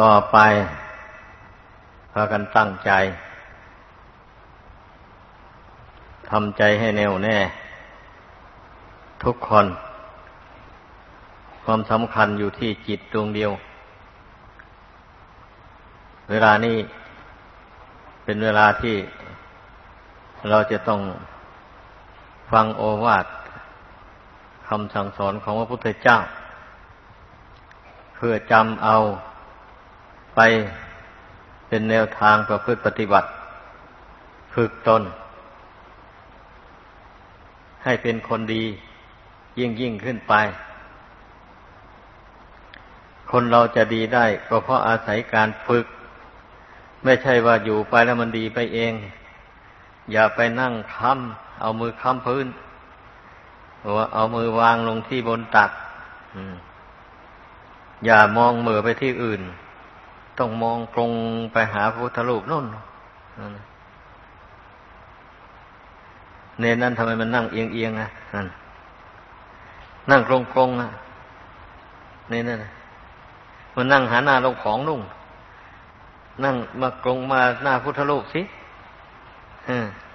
ต่อไป พากันตั้งใจทำใจให้แน่วแน่ ทุกคน ความสำคัญอยู่ที่จิตดวงเดียว เวลานี้เป็นเวลาที่เราจะต้องฟังโอวาทคำสั่งสอนของพระพุทธเจ้า เพื่อจำเอา ไปเป็นแนวทางประพฤติปฏิบัติ ฝึกตน ให้เป็นคนดี ยิ่งยิ่งขึ้นไป คนเราจะดีได้ ก็เพราะอาศัยการฝึก ไม่ใช่ว่าอยู่ไปแล้วมันดีไปเอง อย่าไปนั่งค้ำเอามือค้ำพื้นหรือว่าเอามือวางลงที่บนตักอย่ามองมือไปที่อื่น ต้องมองตรงไปหาพระพุทธรูปนู่นเนนั้นทำไมมันนั่งเอียงเอียงอะนั่นนั่งตรงตรงอะเนนั่นมันนั่งหาหน้าลงของนุ่งนั่งมากรงมาหน้าพุทธรูปสิ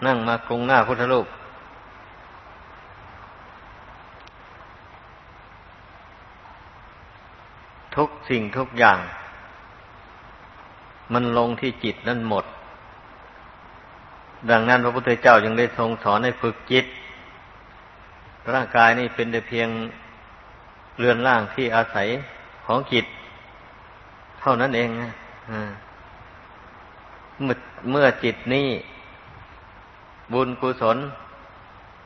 นั่งมากรงหน้าพุทธรูปทุกสิ่งทุกอย่าง มันลงที่จิตนั่นหมด ดังนั้นพระพุทธเจ้ายังได้ทรงสอนให้ฝึกจิต ร่างกายนี่เป็นแต่เพียงเรือนร่างที่อาศัยของจิต เท่านั้นเองนะเมื่อเมื่อจิตนี้บุญกุศล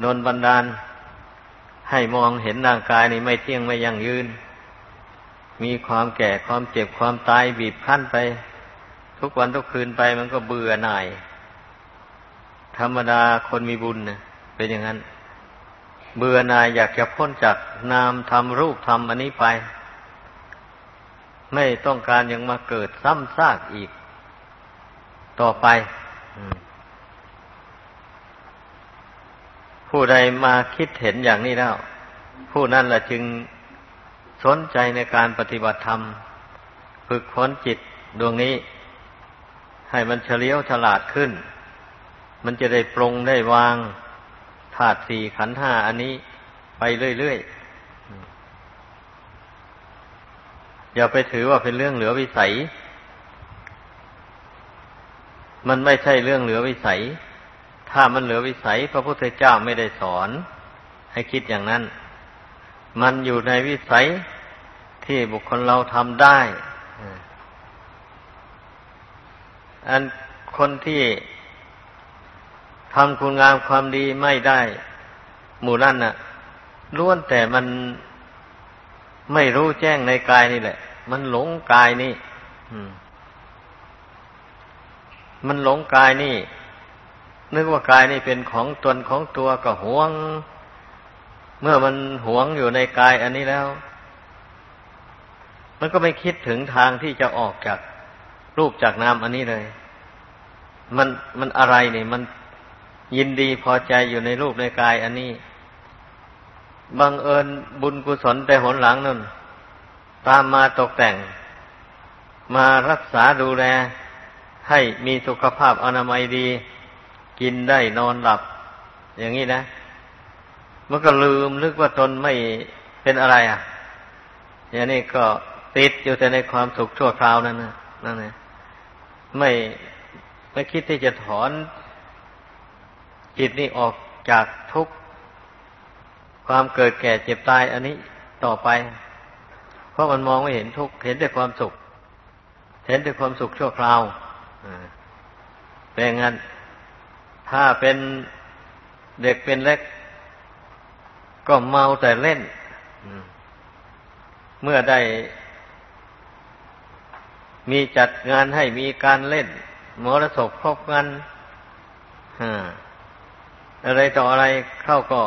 นนบันดาล ให้มองเห็นร่างกายนี่ไม่เที่ยงไม่ยั่งยืน มีความแก่ความเจ็บความตายบีบคั้นไป ทุกวันทุกคืนไปมันก็เบื่อหน่าย ธรรมดาคนมีบุญนะเป็นอย่างนั้น เบื่อหน่ายอยากจะพ้นจากนามทำรูปทำอันนี้ไป ไม่ต้องการยังมาเกิดซ้ำซากอีก ต่อไปผู้ใดมาคิดเห็นอย่างนี้แล้ว ผู้นั้นละจึงสนใจในการปฏิบัติธรรม ฝึกฝนจิตดวงนี้ ให้มันเฉลียวฉลาดขึ้น มันจะได้ปรงได้วางธาตุสี่ขันห้าอันนี้ไปเรื่อยๆ อย่าไปถือว่าเป็นเรื่องเหลือวิสัย มันไม่ใช่เรื่องเหลือวิสัย ถ้ามันเหลือวิสัย พระพุทธเจ้าไม่ได้สอน ให้คิดอย่างนั้น มันอยู่ในวิสัยที่บุคคลเราทำได้ อันคนที่ทำคุณงามความดีไม่ได้ หมู่นั่นน่ะล้วนแต่มันไม่รู้แจ้งในกายนี่แหละ มันหลงกายนี่มันหลงกายนี่ นึกว่ากายนี่เป็นของตนของตัวก็หวง เมื่อมันหวงอยู่ในกายอันนี้แล้ว มันก็ไม่คิดถึงทางที่จะออกจาก รูปจากนามอันนี้เลย มันมันอะไรเนี่ยมันยินดีพอใจอยู่ในรูปในกายอันนี้บังเอิญบุญกุศลแต่หนหลังนั่นตามมาตกแต่ง มารักษาดูแล ให้มีสุขภาพอนามัยดี กินได้นอนหลับ อย่างนี้นะมันก็ลืมลึกว่าตนไม่เป็นอะไรอะ อย่างนี้ก็ติดอยู่แต่ในความสุขชั่วคราวนั่นนะนั่นนะ ไม่ไม่คิดที่จะถอนจิตนี้ออกจากทุกข์ความเกิดแก่เจ็บตายอันนี้ต่อไป เพราะมันมองไม่เห็นทุกข์เห็นแต่ความสุข เห็นแต่ความสุขชั่วคราวเป็นงั้น ถ้าเป็นเด็กเป็นเล็ก ก็เมาแต่เล่นเมื่อได้ มีจัดงานให้มีการเล่นมรสพครบกันอะไรต่ออะไรเข้าก็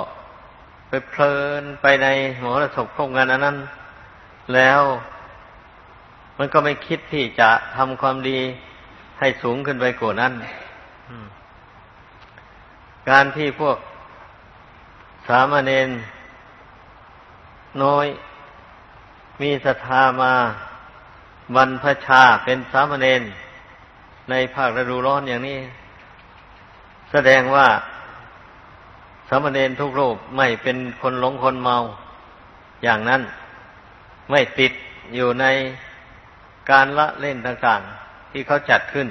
ไปเพลินไปในมรสพครบงานอันนั้น แล้วมันก็ไม่คิดที่จะทำความดีให้สูงขึ้นไปกว่านั้นการที่พวกสามเณรน้อย มีศรัทธามา บรรพชาเป็นสามเณรในภาคฤดูร้อนอย่างนี้ แสดงว่าสามเณรทุกรูปไม่เป็นคนหลงคนเมา อย่างนั้นไม่ติดอยู่ในการละเล่นต่างๆ ที่เขาจัดขึ้น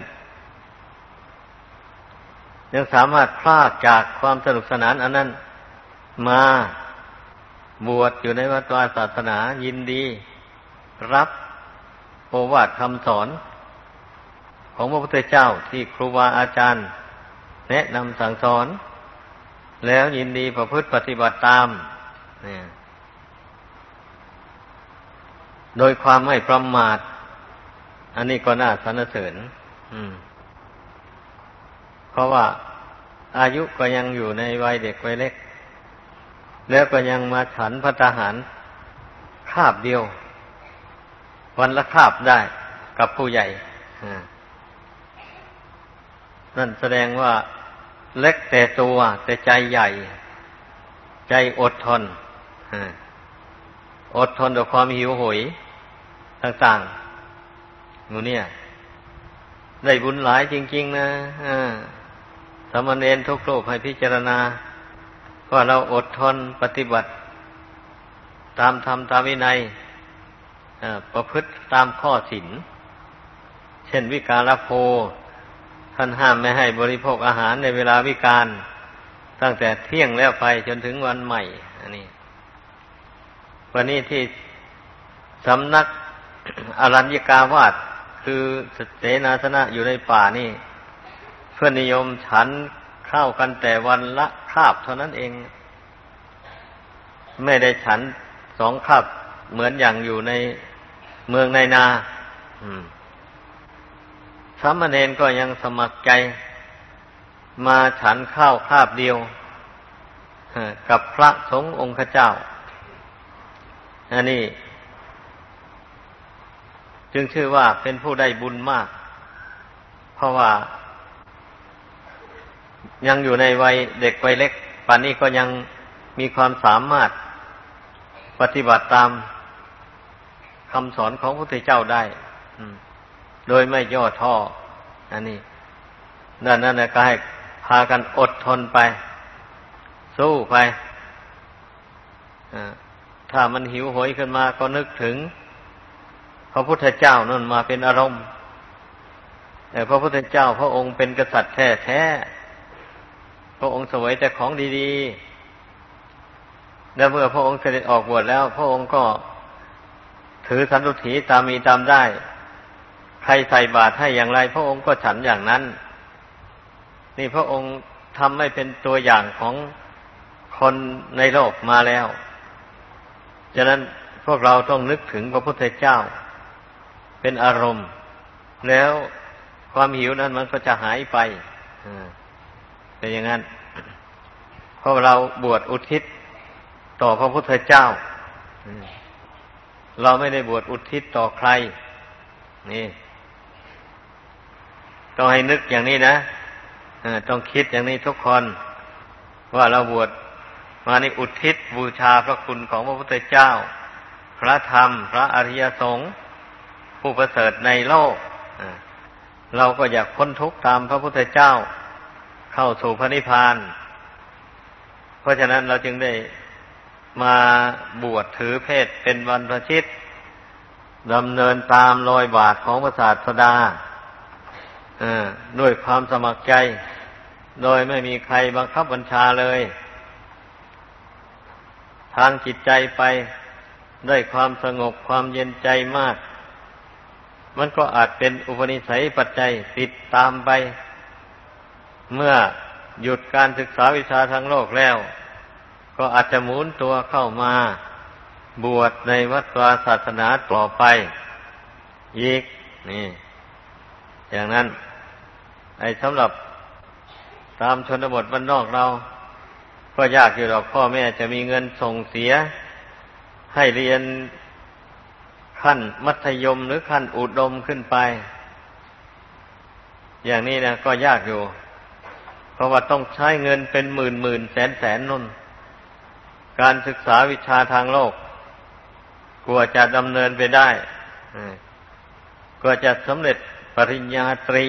ยังสามารถพลากจากความสนุกสนานอันนั้น มาบวชอยู่ในวัดวาศาสนายินดี รับ วาทคำสอน ของพระพุทธเจ้าที่ครูบาอาจารย์ แนะนำสั่งสอน แล้วยินดีประพฤติปฏิบัติตามเนี่ยโดยความไม่ประมาท อันนี้ก็น่าสรรเสริญเพราะว่าอายุก็ยังอยู่ในวัยเด็กวัยเล็ก แล้วก็ยังมาฉันพระทหารคาบเดียว วันละคาบได้กับผู้ใหญ่นั่นแสดงว่าเล็กแต่ตัวแต่ใจใหญ่ ใจอดทนอดทนต่อความหิวโหยต่างๆมูเนี่ย ได้บุญหลายจริง ๆ นะสมณเณรทุกโลกให้พิจารณาว่าเราอดทนปฏิบัติ ตามธรรมตามวินัย ประพฤติตามข้อศีลเช่นวิการโภท่านห้ามไม่ให้บริโภคอาหารในเวลาวิการตั้งแต่เที่ยงแล้วไปจนถึงวันใหม่ อันนี้ วันนี้ที่สำนักอรัญญกาวาดคือเสนาสนะอยู่ในป่านี่ เพื่อนิยมฉันข้าวกันแต่วันละคาบเท่านั้นเอง ไม่ได้ฉันสองคาบเหมือนอย่างอยู่ใน เมืองในนาสามเณรก็ยังสมัครใจ มาฉันข้าวคาบเดียวกับพระสงฆ์องค์เจ้า อันนี้ จึงชื่อว่าเป็นผู้ได้บุญมาก เพราะว่า ยังอยู่ในวัยเด็กวัยเล็กป่านนี้ก็ยังมีความสามารถปฏิบัติตาม คำสอนของพระพุทธเจ้าได้โดยไม่ย่อท้ออันนี้ดังนั้นก็ให้พากันอดทนไป สู้ไปถ้ามันหิวโหยขึ้นมาก็นึกถึง พระพุทธเจ้านั่นมาเป็นอารมณ์ แต่พระพุทธเจ้าพระองค์เป็นกษัตริย์แท้แท้พระองค์สวยแต่ของดีๆแล้วเมื่อพระองค์เสด็จออกบวชแล้ว พระองค์ก็ ถือสันตุถีตามมีตามได้ ใครใส่บาตรให้อย่างไร พระองค์ก็ฉันอย่างนั้น นี่พระองค์ทำให้เป็นตัวอย่างของคนในโลกมาแล้วฉะนั้นพวกเราต้องนึกถึงพระพุทธเจ้า เป็นอารมณ์ แล้วความหิวนั้นมันก็จะหายไปเป็นอย่างนั้นเพราะเราบวชอุทิศต่อพระพุทธเจ้า เราไม่ได้บวชอุทิศต่อใคร นี่ต้องให้นึกอย่างนี้นะต้องคิดอย่างนี้ทุกคน ว่าเราบวชมาในอุทิศบูชาพระคุณของพระพุทธเจ้า พระธรรม พระอริยสงฆ์ผู้ประเสริฐในโลกเราก็อยากพ้นทุกข์ตามพระพุทธเจ้า เข้าสู่พระนิพพาน เพราะฉะนั้นเราจึงได้ มาบวชถือเพศเป็นวันประชิตดำเนินตามรอยบาทของพระศาสดาด้วยความสมัครใจ โดยไม่มีใครบังคับบัญชาเลย ทางจิตใจไปได้ความสงบความเย็นใจมาก มันก็อาจเป็นอุปนิสัยปัจจัยติดตามไป เมื่อหยุดการศึกษาวิชาทางโลกแล้ว ก็อาจจะหมุนตัวเข้ามาบวชในวัดวาศาสนาต่อไป อีก นี่ อย่างนั้น ไอ้สำหรับตามชนบทบ้านนอกเรา ก็ยากอยู่หรอกพ่อแม่จะมีเงินส่งเสีย ให้เรียนขั้นมัธยมหรือขั้นอุดมขึ้นไป อย่างนี้นะก็ยากอยู่ เพราะว่าต้องใช้เงินเป็นหมื่นหมื่นแสนแสนนุ่น การศึกษาวิชาทางโลกกลัวจะดำเนินไปได้ก็จะสำเร็จปริญญาตรี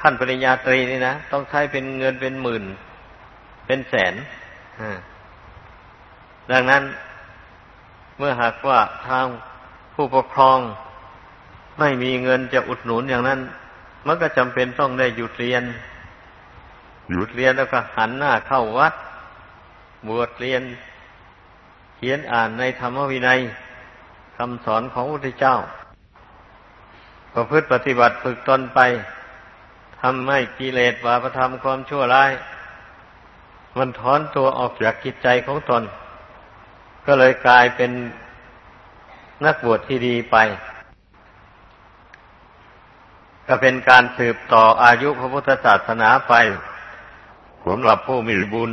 ขั้นปริญญาตรีนี่นะต้องใช้เป็นเงินเป็นหมื่น เป็นแสนดังนั้นเมื่อหากว่าทางผู้ปกครองไม่มีเงินจะอุดหนุนอย่างนั้น มันก็จำเป็นต้องได้หยุดเรียน หยุดเรียนแล้วก็หันหน้าเข้าวัด บวชเรียนเขียนอ่านในธรรมวินัยคำสอนของพระพุทธเจ้า ประพฤติปฏิบัติฝึกตนไปทำให้กิเลสบาปธรรมความชั่วร้าย มันถอนตัวออกจากจิตใจของตน ก็เลยกลายเป็นนักบวชที่ดีไป ก็เป็นการสืบต่ออายุพระพุทธศาสนาไปสำหรับผู้มีบุญ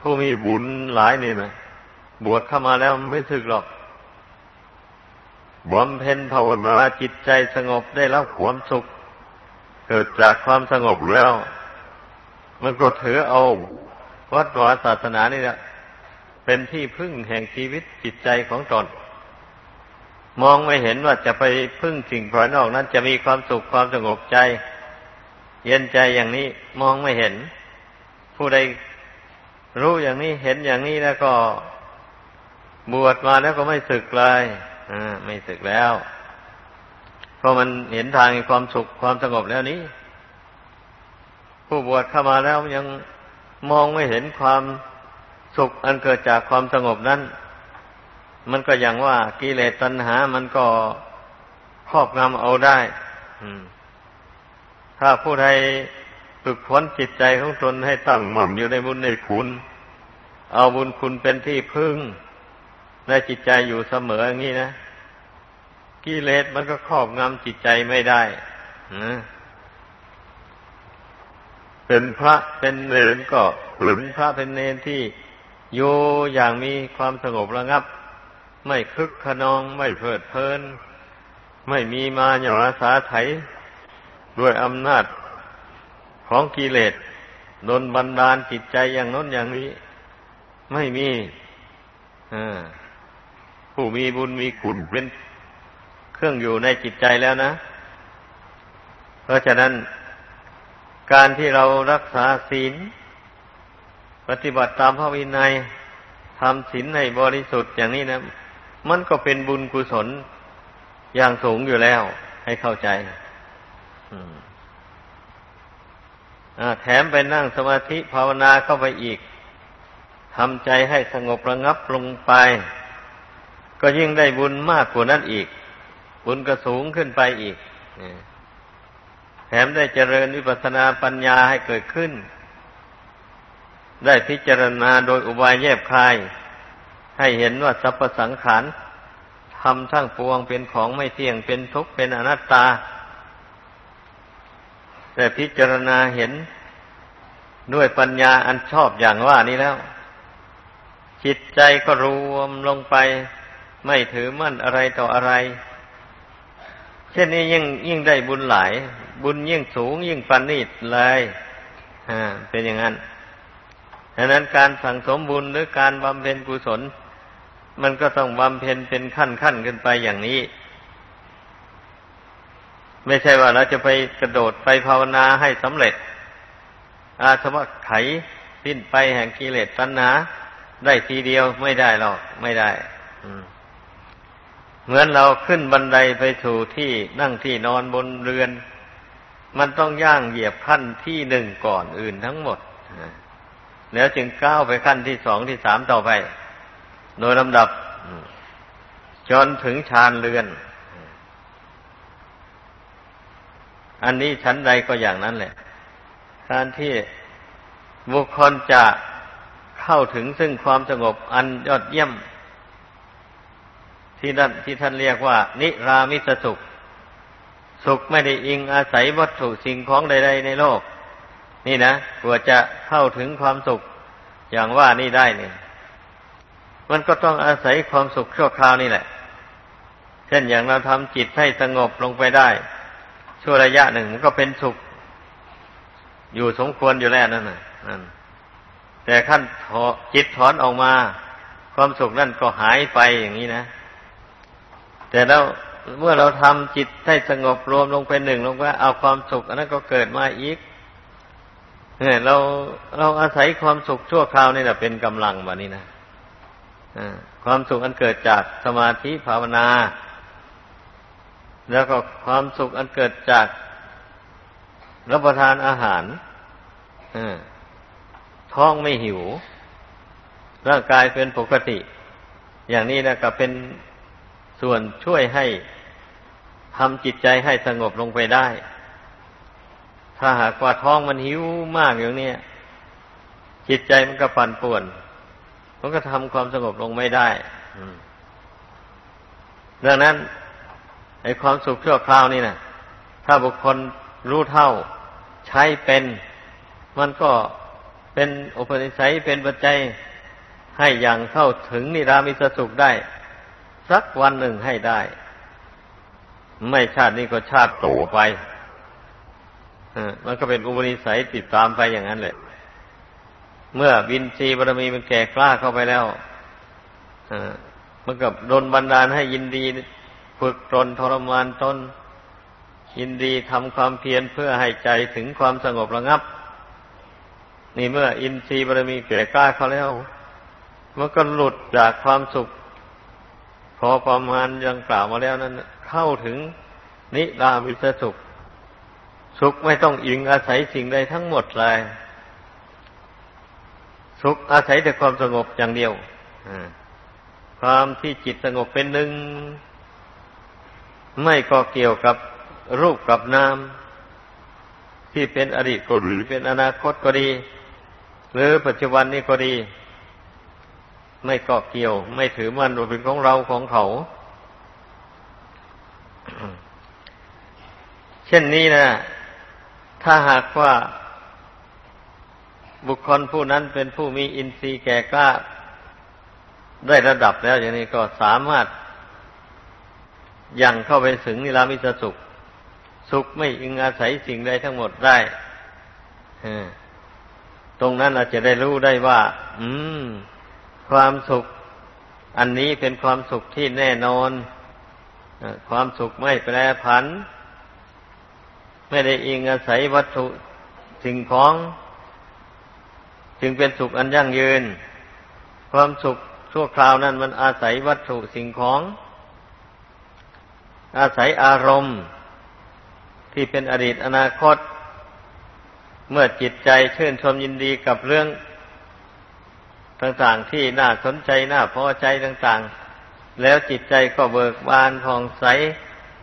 ผู้มีบุญหลายนี่นะบวชเข้ามาแล้วไม่สึกหรอกบำเพ็ญภาวนาจิตใจสงบได้รับความสุข เกิดจากความสงบแล้ว มันก็ถือเอาวัดวาศาสนานี่แหละเป็นที่พึ่งแห่งชีวิตจิตใจของตนมองไม่เห็นว่าจะไปพึ่งสิ่งภายนอกนั้น จะมีความสุขความสงบใจ เย็นใจอย่างนี้มองไม่เห็น ผู้ใด รู้อย่างนี้เห็นอย่างนี้แล้วก็ บวชมาแล้วก็ไม่สึกเลยอ่าไม่สึกแล้ว เพราะมันเห็นทางความสุขความสงบแล้วนี้ ผู้บวชเข้ามาแล้วยังมองไม่เห็นความสุขอันเกิดจากความสงบนั้น มันก็อย่างว่ากิเลสตัณหา มันก็ครอบงำเอาได้ถ้าผู้ใด ฝึกฝนจิตใจของตนให้ตั้งมั่นอยู่ในบุญในคุณ เอาบุญคุณเป็นที่พึ่งในจิตใจอยู่เสมออย่างนี้นะกิเลสมันก็ครอบงำจิตใจไม่ได้เป็นพระเป็นเนรก็หรือพระเป็นเนรที่อยู่อย่างมีความสงบระงับ ไม่คึกขนองไม่เพลิดเพลิน ไม่มีมาหยาสาไถด้วยอำนาจ ของกิเลสดนบันดาลจิตใจอย่างน้นอย่างนี้ ไม่มีผู้มีบุญมีคุณเป็นเครื่องอยู่ในจิตใจแล้วนะ เพราะฉะนั้น การที่เรารักษาศีล ปฏิบัติตามพระวินัยทำศีลให้บริสุทธิ์อย่างนี้นะ มันก็เป็นบุญกุศลอย่างสูงอยู่แล้ว ให้เข้าใจ แถมไปนั่งสมาธิภาวนาเข้าไปอีกทำใจให้สงบระงับลงไป ก็ยิ่งได้บุญมากกว่านั้นอีก บุญก็สูงขึ้นไปอีกแถมได้เจริญวิปัสสนาปัญญาให้เกิดขึ้น ได้พิจารณาโดยอุบายแยบคาย ให้เห็นว่าสรรพสังขารทำทั้งปวงเป็นของไม่เที่ยงเป็นทุกข์เป็นอนัตตา แต่พิจารณาเห็นด้วยปัญญาอันชอบอย่างว่านี้แล้ว จิตใจก็รวมลงไป ไม่ถือมั่นอะไรต่ออะไร เช่นนี้ยิ่งยิ่งได้บุญหลาย บุญยิ่งสูงยิ่งปันนิดเลยอ่าเป็นอย่างนั้นดังนั้นการสั่งสมบุญหรือการบำเพ็ญกุศล มันก็ต้องบำเพ็ญเป็นขั้นขั้นขึ้นไปอย่างนี้ ไม่ใช่ว่าเราจะไปกระโดดไปภาวนาให้สำเร็จ อาสวะไขสิ้นไปแห่งกิเลสตัณหาได้ทีเดียวไม่ได้หรอกไม่ได้เหมือนเราขึ้นบันไดไปสู่ที่นั่งที่นอนบนเรือน มันต้องย่างเหยียบขั้นที่หนึ่งก่อนอื่นทั้งหมดแล้วจึงก้าวไปขั้นที่สองที่สามต่อไป โดยลำดับจนถึงฌานเรือน อันนี้ชั้นใดก็อย่างนั้นแหละ การที่บุคคลจะเข้าถึงซึ่งความสงบอันยอดเยี่ยม ที่นั่นที่ท่านเรียกว่า นิรามิสสุข สุขไม่ได้อิงอาศัยวัตถุสิ่งของใด ๆ ในโลก นี่นะกว่าจะเข้าถึงความสุขอย่างว่านี่ได้เนี่ยมันก็ต้องอาศัยความสุขชั่วคราวนี่แหละ เช่นอย่างเราทำจิตให้สงบลงไปได้ ชั่วระยะหนึ่งมันก็เป็นสุข อยู่สมควรอยู่แล้วนั่นน่ะแต่ขั้นจิตถอนออกมา ความสุขนั่นก็หายไปอย่างนี้นะ แต่แล้วเมื่อเราทำจิตให้สงบรวมลงเป็นหนึ่งลงไปเอาความสุข อันนั้นก็เกิดมาอีกเนี่ยเราเราอาศัยความสุขชั่วคราวนี่แหละเป็นกำลังแบบนี้นะความสุขอันเกิดจากสมาธิภาวนา แล้วก็ความสุขอันเกิดจากรับประทานอาหารท้องไม่หิว ร่างกายเป็นปกติ อย่างนี้นะก็เป็นส่วนช่วยให้ทำจิตใจให้สงบลงไปได้ ถ้าหากว่าท้องมันหิวมากอย่างนี้จิตใจมันก็ปั่นป่วน มันก็ทำความสงบลงไม่ได้ดังนั้น ไอ้ความสุขชั่วคราวนี่นะถ้าบุคคลรู้เท่าใช้เป็น มันก็เป็นอุปนิสัยเป็นปัจจัยให้อย่างเข้าถึงนิรามิสสุขได้ สักวันหนึ่งให้ได้ ไม่ชาตินี้ก็ชาติต่อไปมันก็เป็นอุปนิสัยติดตามไปอย่างนั้นแหละเมื่อวินชีบารมีมันแก่กล้าเข้าไปแล้วมันกับโดนบันดาลให้ยินดี ฝึกตนทรมานตนยินดีทำความเพียรเพื่อให้ใจถึงความสงบระงับ นี่เมื่ออินทรีย์บารมีแก่กล้าเขาแล้ว มันก็หลุดจากความสุข พอประมาณยังกล่าวมาแล้วนั้น เข้าถึงนิรามิสสุข สุขไม่ต้องอิงอาศัยสิ่งใดทั้งหมดเลย สุขอาศัยแต่ความสงบอย่างเดียวความที่จิตสงบเป็นหนึ่ง ไม่ก็เกี่ยวกับรูปกับนามที่เป็นอดีตก็ดีเป็นอนาคตก็ดี หรือปัจจุบันนี้ก็ดี ไม่เกาะเกี่ยว ไม่ถือมันว่าเป็นของเราของเขา เช่นนี้นะถ้าหากว่าบุคคลผู้นั้นเป็นผู้มีอินทรีย์แก่กล้าได้ระดับแล้วอย่างนี้ก็สามารถ ยังเข้าไปถึงนิรามิสสุข สุขไม่อิงอาศัยสิ่งใดทั้งหมดได้ตรงนั้นเราจะได้รู้ได้ว่า อืม ความสุข อันนี้เป็นความสุขที่แน่นอนความสุขไม่แปรผัน ไม่ได้อิงอาศัยวัตถุสิ่งของ จึงเป็นสุขอันยั่งยืน ความสุขชั่วคราวนั้นมันอาศัยวัตถุสิ่งของ อาศัยอารมณ์ ที่เป็นอดีตอนาคต เมื่อจิตใจชื่นชมยินดีกับเรื่อง ต่างๆที่น่าสนใจน่าพอใจต่างๆ แล้วจิตใจก็เบิกบานผ่องใส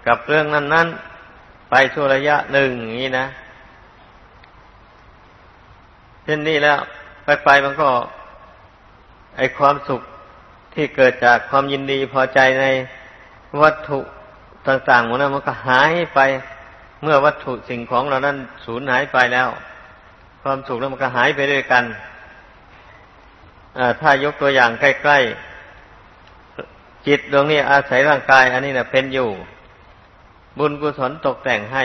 กับเรื่องนั้น ๆ ไปชั่วระยะหนึ่งอย่างนี้นะเช่นนี้แล้วไปไปมันก็ ไอความสุขที่เกิดจากความยินดีพอใจในวัตถุ ต่างๆหมดนั้นมันก็หายไป เมื่อวัตถุสิ่งของเรานั้นสูญหายไปแล้ว ความสุขนั้นมันก็หายไปด้วยกันถ้ายกตัวอย่างใกล้ๆ จิตดวงนี้อาศัยร่างกาย อันนี้นะเป็นอยู่ บุญกุศลตกแต่งให้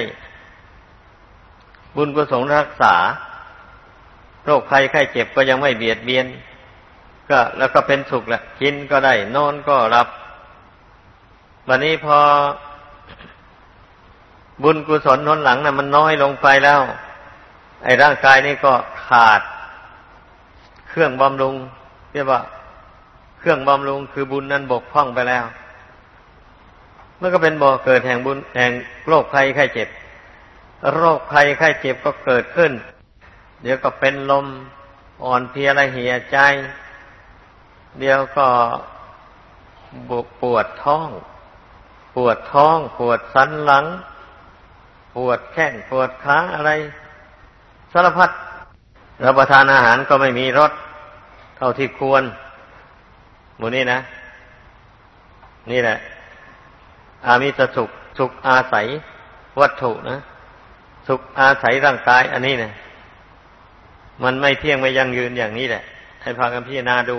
บุญกุศลรักษา โรคภัยไข้เจ็บก็ยังไม่เบียดเบียน ก็แล้วก็เป็นสุขแหละกินก็ได้ นอนก็รับ วันนี้พอ บุญกุศลนนหลังนะ่ะ มันน้อยลงไปแล้ว ไอ้ร่างกายนี่ก็ขาด เครื่องบำรุงเรียกว่า เครื่องบำรุงคือบุญนั้นบกพร่องไปแล้วมันก็เป็นบ่อเกิดแห่งบุญแห่งโรคภัยไข้เจ็บ โรคภัยไข้เจ็บก็เกิดขึ้น เดี๋ยวก็เป็นลมอ่อนเพลียระเหี่ยใจ เดี๋ยวก็ปวดท้อง ปวดท้อง ปวดสันหลัง ปวดแข้งปวดขาอะไรสารพัดรับประทานอาหารก็ไม่มีรสเท่าที่ควรหมูนี้นะ นี่แหละ อามิสสุข สุขอาศัยวัตถุนะ สุขอาศัยร่างกาย อันนี้เนะมันไม่เที่ยงไม่ยั่งยืนอย่างนี้แหละ ให้พากันพิจารณาดู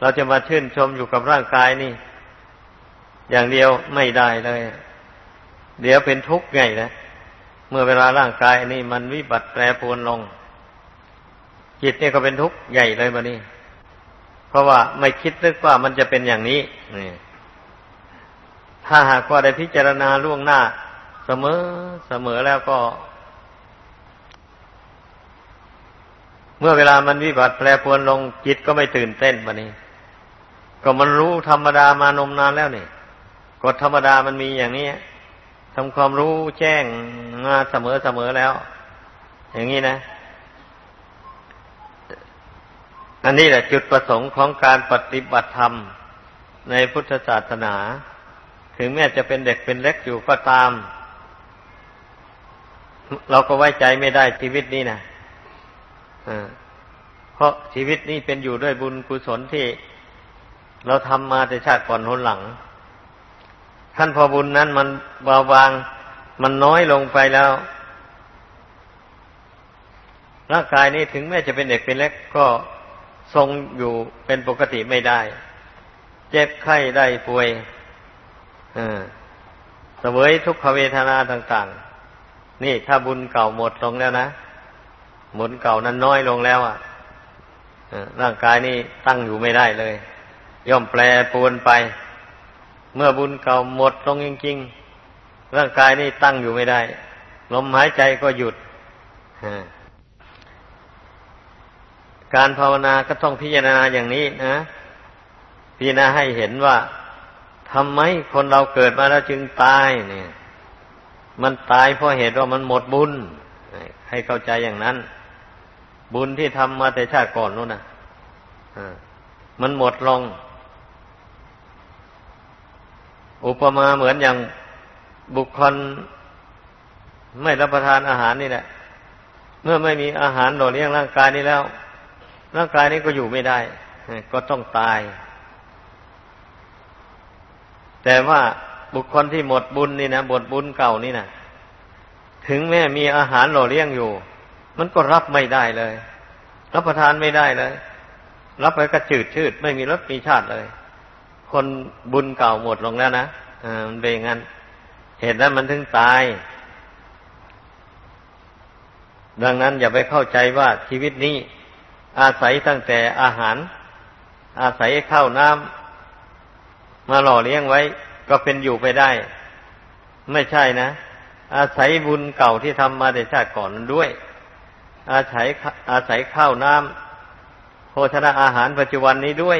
เราจะมาชื่นชมอยู่กับร่างกายนี่ อย่างเดียวไม่ได้เลย เดี๋ยวเป็นทุกข์ไงนะเมื่อเวลาร่างกายนี่มันวิบัติแปรปรวนลง จิตเนี่ยก็เป็นทุกข์ใหญ่เลยมานี่เพราะว่าไม่คิดนึกว่ามันจะเป็นอย่างนี้นี่ถ้าหากว่าได้พิจารณาล่วงหน้า เสมอเสมอแล้วก็ เมื่อเวลามันวิบัติแปรปรวนลง จิตก็ไม่ตื่นเต้นบันนี้ก็มันรู้ธรรมดามานมนานแล้วนี่กฎธรรมดามันมีอย่างนี้ ทำความรู้แจ้งมาเสมอเสมอแล้ว อย่างนี้นะ อันนี้แหละจุดประสงค์ของการปฏิบัติธรรมในพุทธศาสนา ถึงแม้จะเป็นเด็กเป็นเล็กอยู่ก็ตาม เราก็ไว้ใจไม่ได้ชีวิตนี้นะเพราะชีวิตนี้เป็นอยู่ด้วยบุญกุศลที่ เราทำมาแต่ชาติก่อนหนหลัง ท่านพอบุญนั้นมันเบาบาง มันน้อยลงไปแล้ว ร่างกายนี้ถึงแม้จะเป็นเด็กเป็นเล็กก็ทรงอยู่เป็นปกติไม่ได้ เจ็บไข้ได้ป่วยเสวยทุกขเวทนาต่าง ๆ นี่ถ้าบุญเก่าหมดลงแล้วนะบุญเก่านั้นน้อยลงแล้วอะร่างกายนี้ตั้งอยู่ไม่ได้เลย ย่อมแปรปวนไป เมื่อบุญเก่าหมดลงจริงๆร่างกายนี่ตั้งอยู่ไม่ได้ ลมหายใจก็หยุดการภาวนาก็ต้องพิจารณาอย่างนี้นะพิจารณาให้เห็นว่าทำไมคนเราเกิดมาแล้วจึงตายเนี่ย มันตายเพราะเหตุว่ามันหมดบุญ ให้เข้าใจอย่างนั้น บุญที่ทำมาแต่ชาติก่อนนู้นนะมันหมดลง อุปมาเหมือนอย่างบุคคลไม่รับประทานอาหารนี่แหละ เมื่อไม่มีอาหารหล่อเลี้ยงร่างกายนี้แล้ว ร่างกายนี้ก็อยู่ไม่ได้ ก็ต้องตาย แต่ว่าบุคคลที่หมดบุญนี่นะหมดบุญเก่านี่นะถึงแม้มีอาหารหล่อเลี้ยงอยู่ มันก็รับไม่ได้เลย รับประทานไม่ได้เลย รับไปก็จืดชืด ไม่มีรสมีชาติเลย คนบุญเก่าหมดลงแล้วนะมันเป็นอย่างนั้น เหตุนั้นมันถึงตาย ดังนั้นอย่าไปเข้าใจว่าชีวิตนี้ อาศัยตั้งแต่อาหาร อาศัยข้าวน้ำมาหล่อเลี้ยงไว้ ก็เป็นอยู่ไปได้ ไม่ใช่นะ อาศัยบุญเก่าที่ทำมาในชาติก่อนนั้นด้วย อาศัยอาศัยข้าวน้ำโภชนาอาหารปัจจุบันนี้ด้วย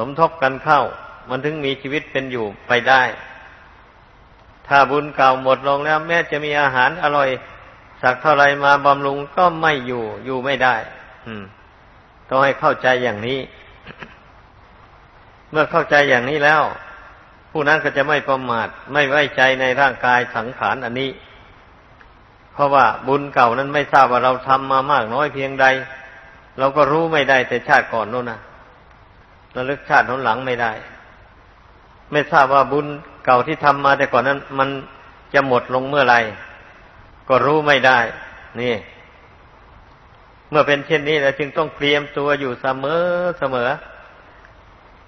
สมทบกันเข้า มันถึงมีชีวิตเป็นอยู่ไปได้ ถ้าบุญเก่าหมดลงแล้ว แม้จะมีอาหารอร่อย สักเท่าไรมาบำรุงก็ไม่อยู่อยู่ไม่ได้ต้องให้เข้าใจอย่างนี้ เมื่อเข้าใจอย่างนี้แล้ว ผู้นั้นก็จะไม่ประมาทไม่ไว้ใจในร่างกายสังขารอันนี้ เพราะว่าบุญเก่านั้นไม่ทราบว่าเราทำมามากน้อยเพียงใด เราก็รู้ไม่ได้แต่ชาติก่อนโน้นนะ ระลึกชาติหนหลังไม่ได้ ไม่ทราบว่าบุญเก่าที่ทำมาแต่ก่อนนั้น มันจะหมดลงเมื่อไหร่ก็รู้ไม่ได้ นี่ เมื่อเป็นเช่นนี้เราจึงต้องเตรียมตัวอยู่เสมอเสมอ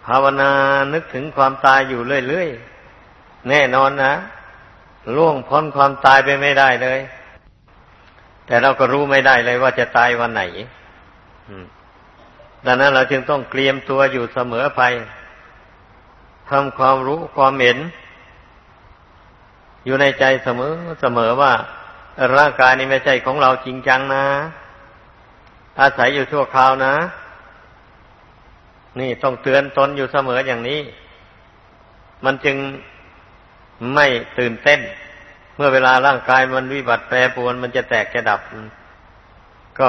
ภาวนานึกถึงความตายอยู่เรื่อยๆ แน่นอนนะล่วงพ้นความตายไปไม่ได้เลย แต่เราก็รู้ไม่ได้เลยว่าจะตายวันไหน อืม ดังนั้นเราจึงต้องเตรียมตัวอยู่เสมอไปทำความรู้ความเห็น อยู่ในใจเสมอเสมอว่า ร่างกายนี้ไม่ใช่ของเราจริงจังนะ อาศัยอยู่ชั่วคราวนะ นี่ต้องเตือนตนอยู่เสมออย่างนี้ มันจึงไม่ตื่นเต้น เมื่อเวลาร่างกายมันวิบัติแปรปรวนมันจะแตกจะดับ ก็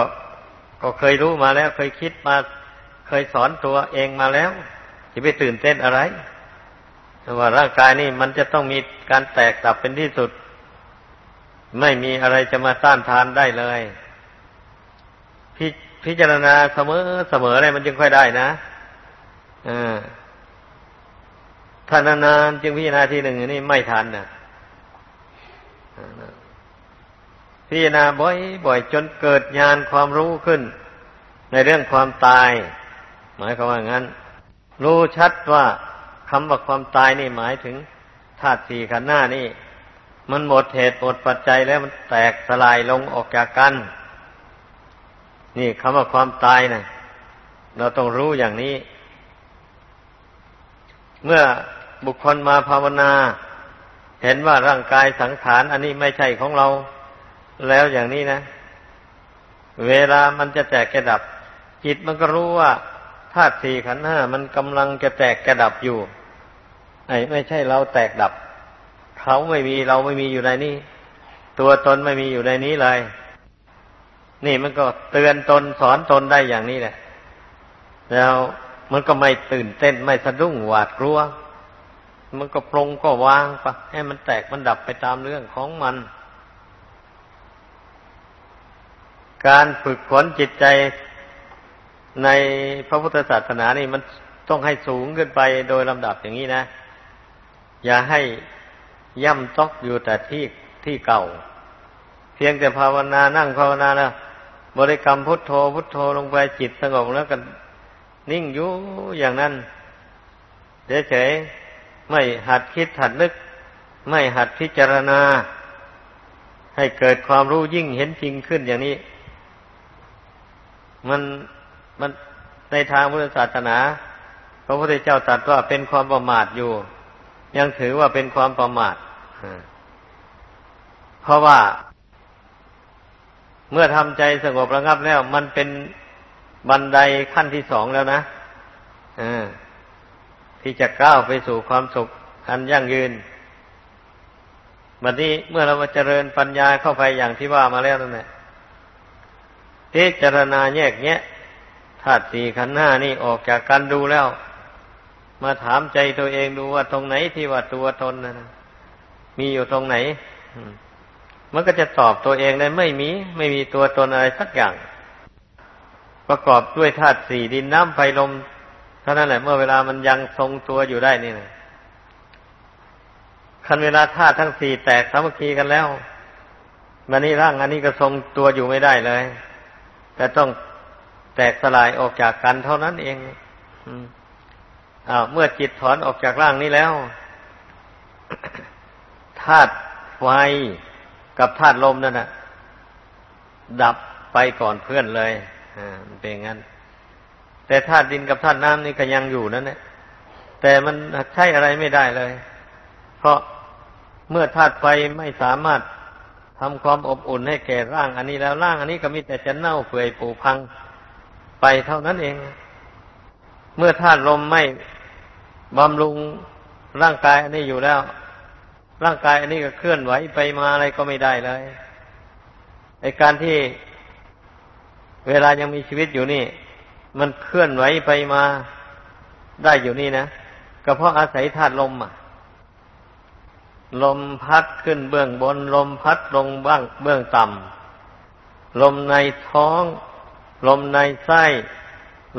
ก็เคยรู้มาแล้วเคยคิดมา เคยสอนตัวเองมาแล้วจะไปตื่นเต้นอะไรแต่ว่าร่างกายนี่มันจะต้องมีการแตกดับเป็นที่สุด ไม่มีอะไรจะมาต้านทานได้เลยพพิจารณาเสมอเสมออะไรมันจึงค่อยได้นะอถ้านานๆจึงพิจารณาทีหนึ่งนี่ไม่ทันนะพิจารณาบ่อยๆจนเกิดญาณความรู้ขึ้น ในเรื่องความตาย หมายความว่างั้น รู้ชัดว่าคำว่าความตายนี่หมายถึงธาตุสี่ขันธ์หน้านี่ มันหมดเหตุหมดปัจจัยแล้วมันแตกสลายลงออกจากกัน นี่คำว่าความตายนะเราต้องรู้อย่างนี้ เมื่อบุคคลมาภาวนา เห็นว่าร่างกายสังขาร อันนี้ไม่ใช่ของเรา แล้วอย่างนี้นะ เวลามันจะแตกกระดับ จิตมันก็รู้ว่า ธาตุสี่ขันธ์ห้ามันกำลังจะแตกกระดับอยู่ ไอ้ไม่ใช่เราแตกดับ เขาไม่มีเราไม่มีอยู่ในนี้ ตัวตนไม่มีอยู่ในนี้เลย นี่มันก็เตือนตนสอนตนได้อย่างนี้แหละ แล้วมันก็ไม่ตื่นเต้นไม่สะดุ้งหวาดกลัว มันก็ปรงก็วางปะให้มันแตกมันดับไปตามเรื่องของมัน การฝึกฝนจิตใจ ในพระพุทธศาสนานี่มันต้องให้สูงขึ้นไปโดยลำดับอย่างนี้นะ อย่าให้ย่ำตอกอยู่แต่ที่ที่เก่า เพียงแต่ภาวนานั่งภาวนาแล้วบริกรรมพุทโธพุทโธลงไปจิตสงบแล้วกันนิ่งอยู่อย่างนั้นเฉยๆไม่หัดคิดหัดนึก ไม่หัดพิจารณา ให้เกิดความรู้ยิ่งเห็นจริงขึ้นอย่างนี้ มัน มันในทางพุทธศาสนา พระพุทธเจ้าตรัสว่าเป็นความประมาทอยู่ ยังถือว่าเป็นความประมาทเพราะว่า เมื่อทำใจสงบระงับแล้ว มันเป็นบันไดขั้นที่สองแล้วนะที่จะก้าวไปสู่ความสุขอันยั่งยืนบัดนี้เมื่อเราเจริญปัญญาเข้าไปอย่างที่ว่ามาแล้วนั่นแหละพิจารณาแยกแยะ ธาตุสี่ขันธ์ห้านี่ออกจากกันดูแล้ว มาถามใจตัวเองดูว่าตรงไหนที่ว่าตัวตนนะมีอยู่ตรงไหนมันก็จะตอบตัวเองได้ไม่มี ไม่มีตัวตนอะไรสักอย่าง ประกอบด้วยธาตุสี่ดินน้ำไฟลมเท่านั้นแหละ เมื่อเวลามันยังทรงตัวอยู่ได้นี่นะคันเวลาธาตุทั้งสี่แตกสามัคคีกันแล้วมันนี่ร่างอันนี้ก็ทรงตัวอยู่ไม่ได้เลยแต่ต้อง แตกสลายออกจากกันเท่านั้นเองอ้าวเมื่อจิตถอนออกจากร่างนี้แล้วธาตุไฟกับธาตุลมนั่นนะดับไปก่อนเพื่อนเลยอ่าเป็นงั้น แต่ธาตุดินกับธาตุน้ำนี่ก็ยังอยู่นั่นแหละแต่มันใช้อะไรไม่ได้เลย เพราะเมื่อธาตุไฟไม่สามารถทำความอบอุ่นให้แก่ร่าง อันนี้แล้วร่างอันนี้ก็มีแต่จะเน่าเปื่อยผุพัง ไปเท่านั้นเอง เมื่อธาตุลมไม่บำรุงร่างกายอันนี้อยู่แล้ว ร่างกายอันนี้ก็เคลื่อนไหวไปมาอะไรก็ไม่ได้เลยไอการที่เวลายังมีชีวิตอยู่นี่ มันเคลื่อนไหวไปมาได้อยู่นี่นะก็เพราะอาศัยธาตุลมอะ ลมพัดขึ้นเบื้องบน ลมพัดลงบ้างเบื้องต่ำลมในท้อง ลมในไส้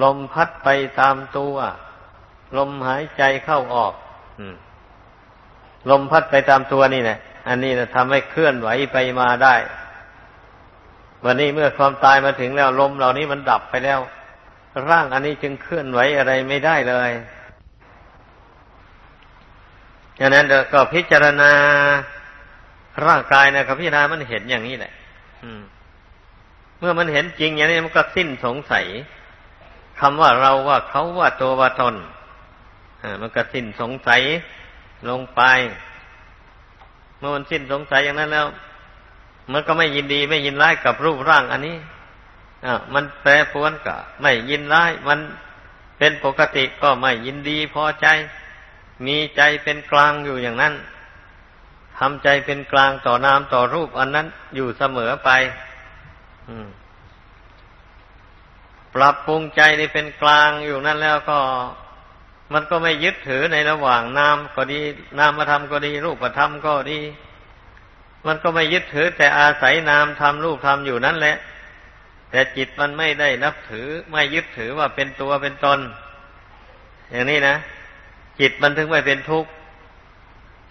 ลมพัดไปตามตัว ลมหายใจเข้าออกลมพัดไปตามตัวนี่แหละอันนี้นะทำให้เคลื่อนไหวไปมาได้ วันนี้เมื่อความตายมาถึงแล้ว ลมเหล่านี้มันดับไปแล้ว ร่างอันนี้จึงเคลื่อนไหวอะไรไม่ได้เลยฉะนั้นก็พิจารณาร่างกายนะครับพิจารณามันเห็นอย่างนี้แหละ อืม เมื่อมันเห็นจริงอย่างนี้มันก็สิ้นสงสัยคำว่าเราว่าเขาว่าตัวว่าตนมันก็สิ้นสงสัยลงไป เมื่อมันสิ้นสงสัยอย่างนั้นแล้ว มันก็ไม่ยินดีไม่ยินร้ายกับรูปร่างอันนี้อมันแปรปรวนก็ไม่ยินร้าย มันเป็นปกติก็ไม่ยินดีพอใจ มีใจเป็นกลางอยู่อย่างนั้นทำใจเป็นกลางต่อนามต่อรูปอันนั้นอยู่เสมอไป ปรับปรุงใจนี่เป็นกลางอยู่นั่นแล้วก็ มันก็ไม่ยึดถือในระหว่างนามก็ดี นามธรรมก็ดี รูปธรรมก็ดี มันก็ไม่ยึดถือ แต่อาศัยนามธรรมรูปธรรมอยู่นั่นแหละ แต่จิตมันไม่ได้นับถือ ไม่ยึดถือว่าเป็นตัวเป็นตน อย่างนี้นะจิตมันถึงไม่เป็นทุกข์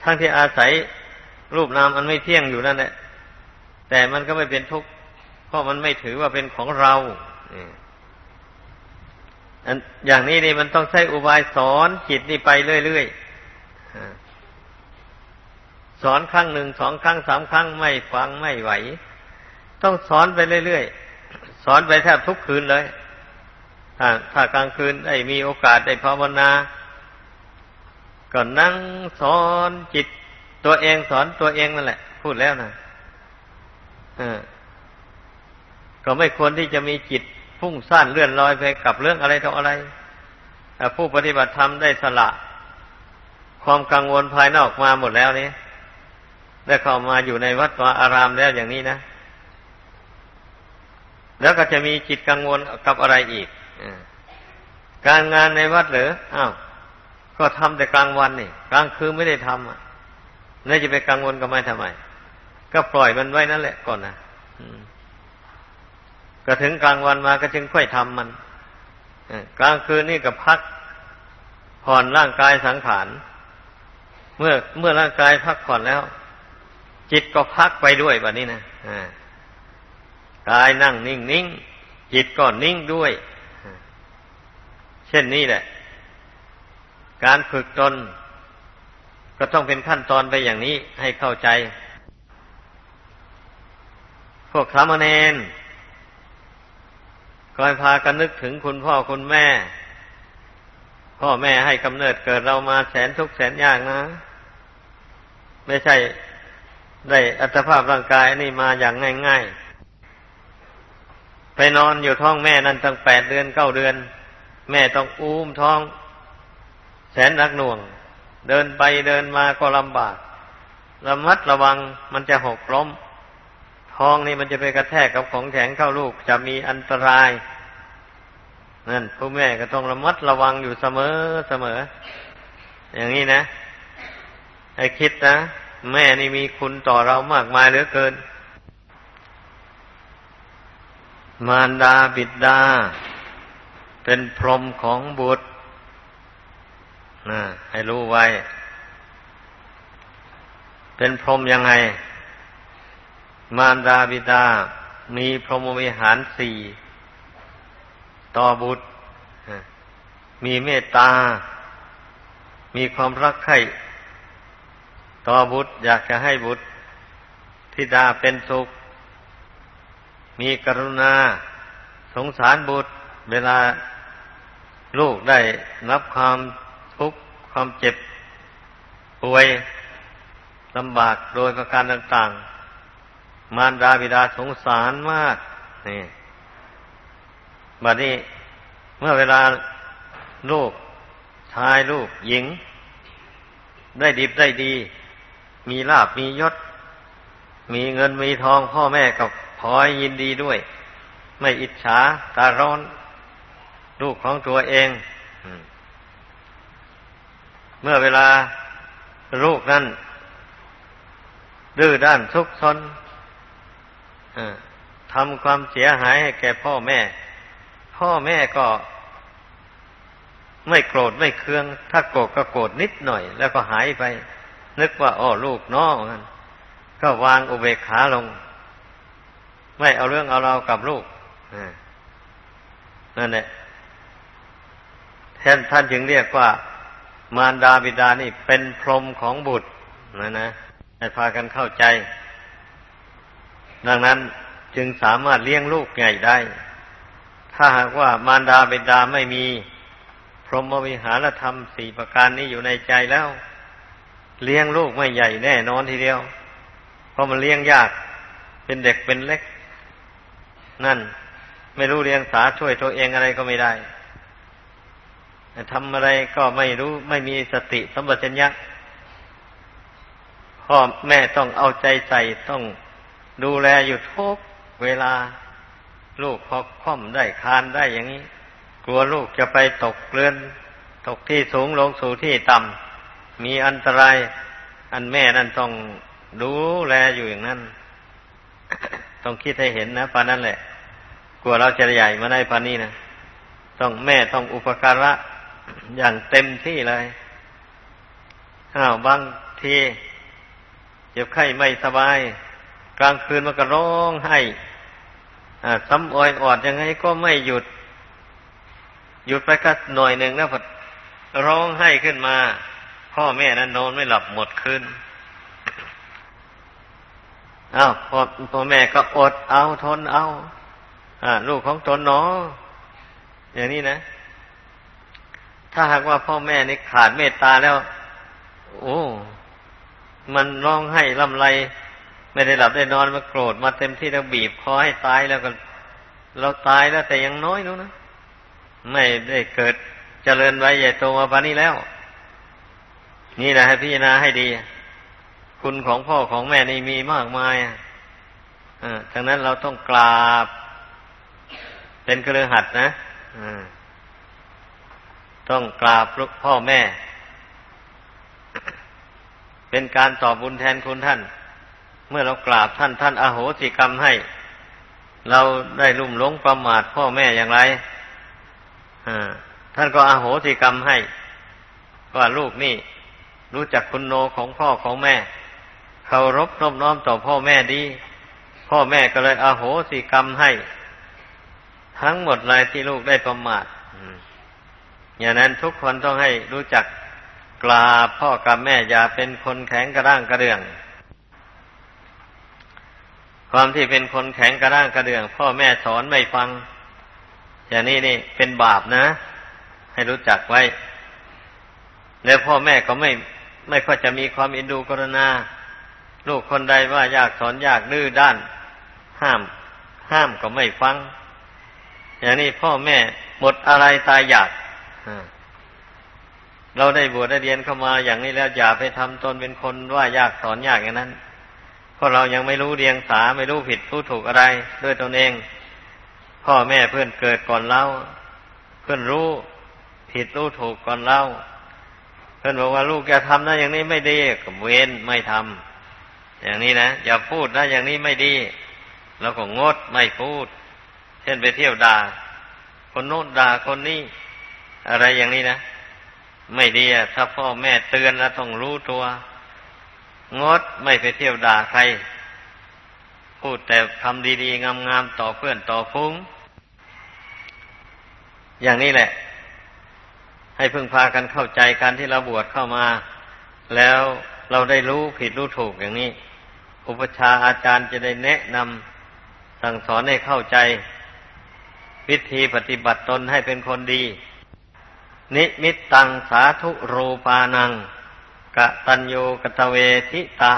ทั้งที่อาศัยรูปนามมันไม่เที่ยงอยู่นั่นแหละแต่มันก็ไม่เป็นทุกข์ เพราะมันไม่ถือว่าเป็นของเราอันอย่างนี้นี่มันต้องใช้อุบายสอนจิตนี่ไปเรื่อยๆสอนครั้งหนึ่งสองครั้งสามครั้งไม่ฟังไม่ไหว ต้องสอนไปเรื่อยๆสอนไปแทบทุกคืนเลยถ้าถ้ากลางคืนได้มีโอกาสได้ภาวนาก็นั่งสอนจิตตัวเองสอนตัวเองนั่นแหละ พูดแล้วนะ ก็ไม่ควรที่จะมีจิตพุ่งสั้นเลื่อนลอยไปกับเรื่องอะไรต่ออะไรผู้ปฏิบัติธรรมได้สละ ความกังวลภายนอกมาหมดแล้วนี้ได้เข้ามาอยู่ในวัดวาอารามแล้วอย่างนี้นะ แล้วก็จะมีจิตกังวลกับอะไรอีกการงานในวัดหรืออ้าวก็ทำแต่กลางวันนี่กลางคืนไม่ได้ทำอะแล้วจะไปกังวลกับไมันทำไม ก็ปล่อยมันไว้นั่นแหละก่อนนะ ก็ถึงกลางวันมาก็จึงค่อยทำมันกลางคืนนี่ก็พักผ่อนร่างกายสังขาร เมื่อเมื่อร่างกายพักผ่อนแล้ว จิตก็พักไปด้วยแบบนี้นะกายนั่งนิ่งนิ่งจิตก็นิ่งด้วย เช่นนี้แหละ การฝึกตน ก็ต้องเป็นขั้นตอนไปอย่างนี้ให้เข้าใจ พวกสามเณร อยพากันนึกถึงคุณพ่อคุณแม่ พ่อแม่ให้กำเนิดเกิดเรามาแสนทุกข์แสนยากนะ ไม่ใช่ได้อัตภาพร่างกายนี่มาอย่างง่ายๆ ไปนอนอยู่ท้องแม่นั่นตั้งแปดเดือนเก้าเดือน แม่ต้องอุ้มท้อง แสนรักหน่วง เดินไปเดินมาก็ลำบากระมัดระวังมันจะหกล้มท้องนี่มันจะไปกระแทกกับของแข็งเข้าลูกจะมีอันตราย นั่นผู้แม่ก็ต้องระมัดระวังอยู่เสมอเสมอ อย่างนี้นะให้คิดนะแม่นี่มีคุณต่อเรามากมายเหลือเกิน มารดาบิดา เป็นพรหมของบุตรนะให้รู้ไว้ เป็นพรหมยังไง มารดาบิดา มีพรหมวิหารสี่ ต่อบุตร มีเมตตา มีความรักใคร่ต่อบุตร อยากจะให้บุตรธิดาเป็นสุข มีกรุณา สงสารบุตร เวลาลูกได้รับความทุกข์ความเจ็บ ป่วยลำบากโดยประการต่าง ๆ มารดาบิดาสงสารมากนี่ บัดนี้เมื่อเวลาลูกชายลูกหญิง ได้ดีได้ดี มีลาบมียศ มีเงินมีทองพ่อแม่กับพอยยินดีด้วย ไม่อิจฉาตาร้อน ลูกของตัวเองเมื่อเวลาลูกนั้น ดื้อด้านทุกซนทำความเสียหายให้แก่พ่อแม่ พ่อแม่ก็ ไม่โกรธไม่เคือง ถ้าโกรธก็โกรธนิดหน่อย แล้วก็หายไป นึกว่าอ๋อลูกน้องกันก็วางอุเบกขาลง ไม่เอาเรื่องเอาเรากับลูกนั่นแหละท่านท่านจึงเรียกว่า มารดาบิดานี่เป็นพรหมของบุตรนะนะให้พากันเข้าใจ ดังนั้นจึงสามารถเลี้ยงลูกใหญ่ได้ ถ้าหากว่ามารดาบิดาไม่มี พรหมวิหารธรรมสี่ประการนี้อยู่ในใจแล้ว เลี้ยงลูกไม่ใหญ่แน่นอนทีเดียว เพราะมันเลี้ยงยาก เป็นเด็กเป็นเล็ก นั่น ไม่รู้เลี้ยงสาช่วยตัวเองอะไรก็ไม่ได้ทำอะไรก็ไม่รู้ไม่มีสติสมบัติญญะพ่อแม่ต้องเอาใจใส่ต้องดูแลอยู่ทุกเวลา ลูกพอคล่อมได้คานได้อย่างนี้ กลัวลูกจะไปตกเรือน ตกที่สูงลงสู่ที่ต่ำมีอันตราย อันแม่นั่นต้องดูแลอยู่อย่างนั้น ต้องคิดให้เห็นนะปานั้นแหละ กลัวเราจะใหญ่มาได้ปานนี้นะต้องแม่ต้องอุปการะอย่างเต็มที่เลยอ้าวบางทีเจ็บไข้ไม่สบาย กลางคืนมันก็ร้องไห้ ซ้ำอ้อยออดยังไงก็ไม่หยุด หยุดไปก็หน่อยหนึ่งแล้วพอร้องไห้ขึ้นมา พ่อแม่นั้นนอนไม่หลับหมดคืนอ้าวพ่อพ่อแม่ก็อดเอาทนเอาอลูกของตนเนาะอย่างนี้นะ ถ้าหากว่าพ่อแม่นี่ขาดเมตตาแล้ว โอ้ มันร้องให้ลำไร ไม่ได้หลับได้นอนมาโกรธมาเต็มที่แล้วบีบคอให้ตายแล้วก็เราตายแล้วแต่ยังน้อยนู้นะไม่ได้เกิดเจริญไว้ใหญ่โตมาปานนี้แล้ว นี่แหละให้พิจารณาให้ดี คุณของพ่อของแม่นี่มีมากมายอะดังนั้นเราต้องกราบ เป็นเครือหัดนะอ่าต้องกราบพ่อแม่ เป็นการตอบบุญแทนคุณท่าน เมื่อเรากราบท่านท่านอโหสิกรรมให้ เราได้ลุ่มหลงประมาทพ่อแม่อย่างไรท่านก็อโหสิกรรมให้ ว่าลูกนี่ รู้จักคุณโนของพ่อของแม่เคารพนอบน้อมต่อพ่อแม่ดี พ่อแม่ก็เลยอโหสิกรรมให้ ทั้งหมดเลยที่ลูกได้ประมาทอย่างนั้นทุกคนต้องให้รู้จักกราบพ่อกับแม่อย่าเป็นคนแข็งกระด้างกระเดื่อง ความที่เป็นคนแข็งกระด้างกระเดื่อง พ่อแม่สอนไม่ฟัง อย่างนี้นี่เป็นบาปนะ ให้รู้จักไว้ แล้วพ่อแม่ก็ไม่ไม่ค่อยจะมีความอินดูกรณา ลูกคนใดว่ายากสอนยากดื้อด้าน ห้าม ห้ามก็ไม่ฟัง อย่างนี้พ่อแม่หมดอะไรตายอยากเราได้บวชได้เรียนเข้ามาอย่างนี้แล้วอย่าไปทำตนเป็นคนว่ายากสอนยากอย่างนั้น ราะเรายังไม่รู้เรียงสาไม่รู้ผิดรู้ถูกอะไร ด้วยตนเอง พ่อแม่เพื่อนเกิดก่อนเราเพื่อนรู้ผิดรู้ถูกก่อนเราเพื่อนบอกว่าลูกจะทำนะอย่างนี้ไม่ดีกับเว้นไม่ทำอย่างนี้นะอย่าพูดนะอย่างนี้ไม่ดีแล้วก็งดไม่พูด เช่นไปเที่ยวด่า คนโน้นด่าคนนี้อะไรอย่างนี้นะ ไม่ดีถ้าพ่อแม่เตือนแล้วต้องรู้ตัว งดไม่ไปเที่ยวด่าใคร พูดแต่คำดีๆ งามๆต่อเพื่อนต่อฟุ้ง อย่างนี้แหละ ให้พึ่งพากันเข้าใจการที่เราบวชเข้ามา แล้วเราได้รู้ผิดรู้ถูกอย่างนี้ อุปชาอาจารย์จะได้แนะนำสั่งสอนให้เข้าใจ วิธีปฏิบัติตนให้เป็นคนดี นิมิตตังสาธุรูปานัง กะตัญโยกตเวทิตา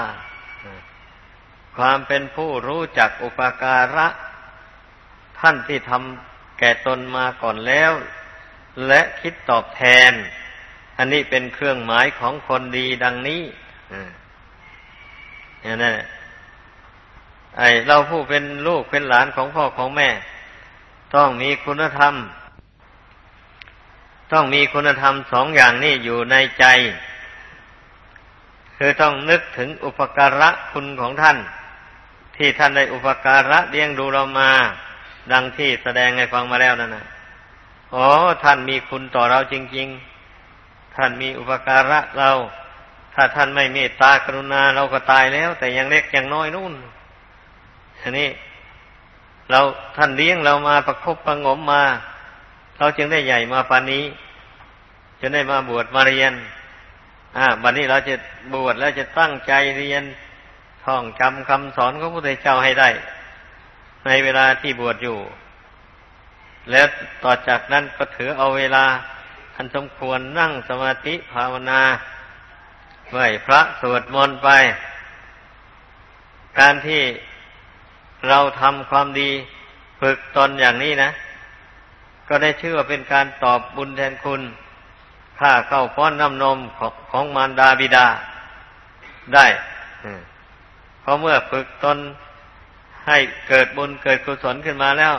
ความเป็นผู้รู้จักอุปการะ ท่านที่ทำแก่ตนมาก่อนแล้ว และคิดตอบแทน อันนี้เป็นเครื่องหมายของคนดีดังนี้อย่างนั้นไอเราผู้เป็นลูกเป็นหลานของพ่อของแม่ ต้องมีคุณธรรม ต้องมีคุณธรรมสองอย่างนี้อยู่ในใจ คือต้องนึกถึงอุปการะคุณของท่าน ที่ท่านได้อุปการะเลี้ยงดูเรามา ดังที่แสดงให้ฟังมาแล้วนั่นนะอ๋อท่านมีคุณต่อเราจริง ๆ ท่านมีอุปการะเรา ถ้าท่านไม่เมตตากรุณาเราก็ตายแล้ว แต่ยังเล็กยังน้อยนู่นทีนี้เราท่านเลี้ยงเรามาประคบประงมมา เราจึงได้ใหญ่มาปานนี้จะได้มาบวชมาเรียน อ่าบัดนนี้เราจะบวชแล้วจะตั้งใจเรียนท่องจำคำสอนของพระพุทธเจ้าให้ได้ ในเวลาที่บวชอยู่ แล้วต่อจากนั้นก็ถือเอาเวลาอันสมควรนั่งสมาธิภาวนาไหวพระสวดมนต์ไป การที่เราทำความดีฝึกตนอย่างนี้นะ ก็ได้ชื่อว่าเป็นการตอบบุญแทนคุณ ค่าเข้าป้อนน้ำนมของของมารดาบิดาได้เพราะเมื่อฝึกตนให้เกิดบุญเกิดกุศลขึ้นมาแล้ว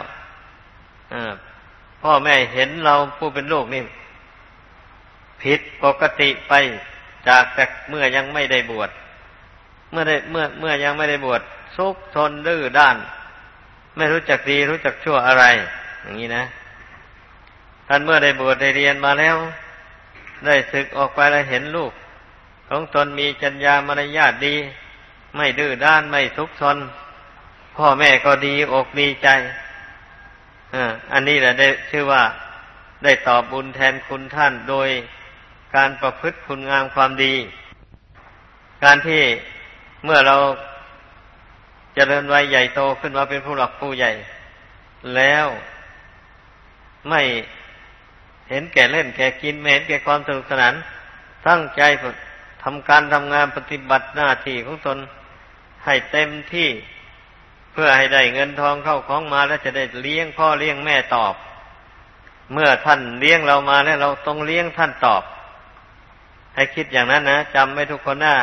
พ่อแม่เห็นเราผู้เป็นลูกนี่ผิดปกติไปจากแต่เมื่อยังไม่ได้บวชเมื่อได้เมื่อเมื่อยังไม่ได้บวชซุกทนดื้อด้าน ไม่รู้จักดีรู้จักชั่วอะไร อย่างนี้นะท่านเมื่อได้บวชได้เรียนมาแล้ว ได้ศึกออกไปแล้วเห็นลูก ของตนมีจัญญามารยาทดี ไม่ดื้อด้านไม่ทุกข์ทนพ่อแม่ก็ดีอกดีใจอันนี้แหละได้ชื่อว่าได้ตอบบุญแทนคุณท่านโดยการประพฤติคุณงามความดี การที่เมื่อเราจเจริญวัยใหญ่โตขึ้นมาเป็นผู้หลักผู้ใหญ่ แล้วไม่ เห็นแก่เล่นแก่กินไม่เห็นแก่ความสนุกสนาน ตั้งใจทำการทำงานปฏิบัติหน้าที่ของตนให้เต็มที่เพื่อให้ได้เงินทองเข้าของมาแล้วจะได้เลี้ยงพ่อเลี้ยงแม่ตอบ เมื่อท่านเลี้ยงเรามาแล้วเราต้องเลี้ยงท่านตอบ ให้คิดอย่างนั้นนะจำไว้ทุกคนนะ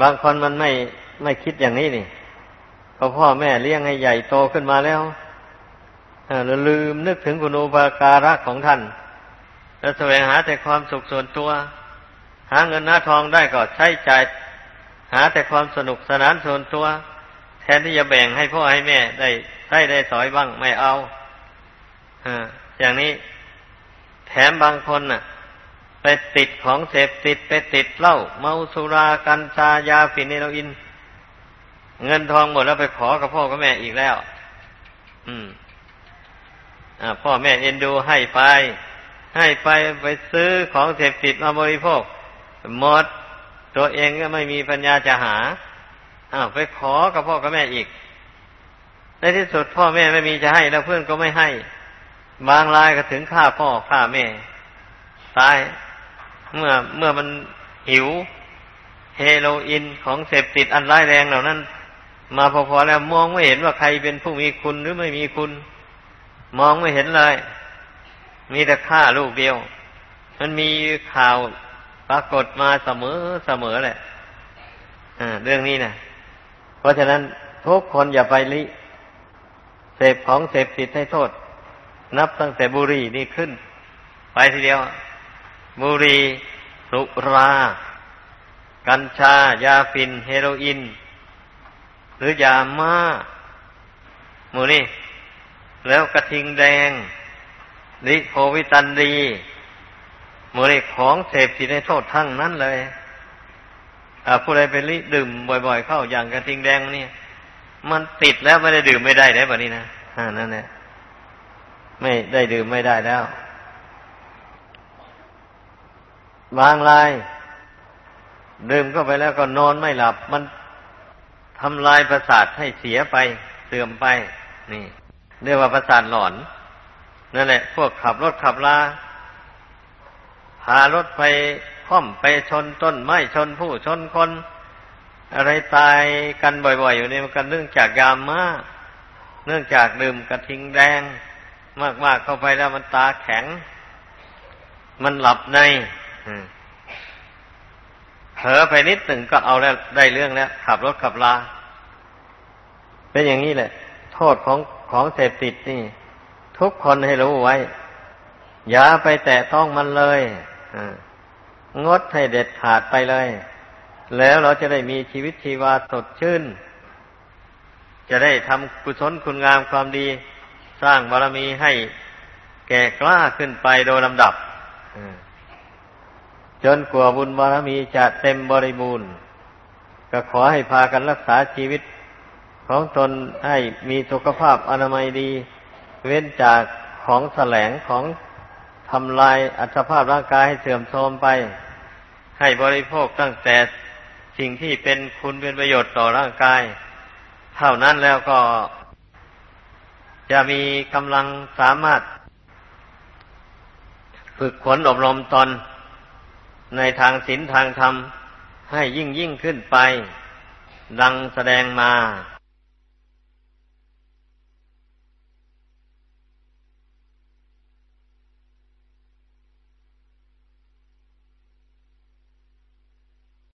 บางคนมันไม่ไม่คิดอย่างนี้นี่พอพ่อแม่เลี้ยงให้ใหญ่โตขึ้นมาแล้ว ลืมนึกถึงคุณูปการะของท่าน แล้วแสวงหาแต่ความสุขส่วนตัว หาเงินหน้าทองได้ก็ใช้จ่าย หาแต่ความสนุกสนานส่วนตัว แทนที่จะแบ่งให้พ่อให้แม่ได้ใช้ได้สอยบ้างไม่เอาอย่างนี้แถมบางคนน่ะ ไปติดของเสพติดไปติดเหล้าเมาสุรากัญชายาฝิ่นเฮโรอีนเงินทองหมดแล้วไปขอกับพ่อกับแม่อีกแล้ว อืม พ่อแม่เอ็นดูให้ไป ให้ไปไปซื้อของเสพติดมาบริโภคหมดตัวเองก็ไม่มีปัญญาจะหาอ้าวไปขอกับพ่อกับแม่อีก ในที่สุดพ่อแม่ไม่มีจะให้แล้วเพื่อนก็ไม่ให้ บางรายก็ถึงฆ่าพ่อฆ่าแม่ ตาย เมื่อเมื่อมันหิว เฮโรอีนของเสพติดอันร้ายแรงเหล่านั้น มาพอๆแล้วมองไม่เห็นว่าใครเป็นผู้มีคุณหรือไม่มีคุณ มองไม่เห็นเลย มีแต่ฆ่าลูกเดียว มันมีข่าวปรากฏมาเสมอเสมอแหละเรื่องนี้นะเพราะฉะนั้นทุกคนอย่าไปลิเสพของเสพติดให้โทษ นับตั้งแต่บุรีนี่ขึ้น ไปทีเดียว บุรีสุรา กัญชา ยาฟิน เฮโรอีนหรือยามาหมูนี่ แล้วกระทิงแดงลิโควิตันดีมือของเสพติดในโทษทั้งนั้นเลยผู้ใดไปลิดื่มบ่อย ๆ เข้าอย่างกระทิงแดงนี่มันติดแล้วไม่ได้ดื่มไม่ได้ได้แบบนี้นะอ่านั่นแหละไม่ได้ดื่มไม่ได้แล้ว บางรายดื่มเข้าไปแล้วก็นอนไม่หลับ มันทำลายประสาทให้เสียไปเสื่อมไป นี่ เรียกว่าประสาทหลอน นั่นแหละ พวกขับรถขับลาพารถไปค่อมไปชนต้นไม้ชนผู้ชนคน อะไรตายกันบ่อยๆ อยู่นี่มันกันเนื่องจากยามมาเนื่องจากดื่มกระทิงแดง มากๆเข้าไปแล้วมันตาแข็ง มันหลับในเผลอไปนิดหนึ่งก็เอาแล้วได้เรื่องแล้ว ขับรถขับลา เป็นอย่างนี้แหละ โทษของ ของเสพติดนี่ ทุกคนให้รู้ไว้ อย่าไปแตะต้องมันเลยงดให้เด็ดขาดไปเลย แล้วเราจะได้มีชีวิตชีวาสดชื่น จะได้ทำกุศลคุณงามความดี สร้างบารมีให้แก่กล้าขึ้นไปโดยลำดับจนกว่าบุญบารมีจะเต็มบริบูรณ์ ก็ขอให้พากันรักษาชีวิต ของตนให้มีสุขภาพอนามัยดี เว้นจากของแสลงของทำลายอัตภาพร่างกายให้เสื่อมโทรมไป ให้บริโภคตั้งแต่สิ่งที่เป็นคุณเป็นประโยชน์ต่อร่างกาย เท่านั้นแล้วก็ จะมีกำลังสามารถ ฝึกขนอบรมตน ในทางศีลทางธรรมให้ยิ่งยิ่งขึ้นไป ดังแสดงมา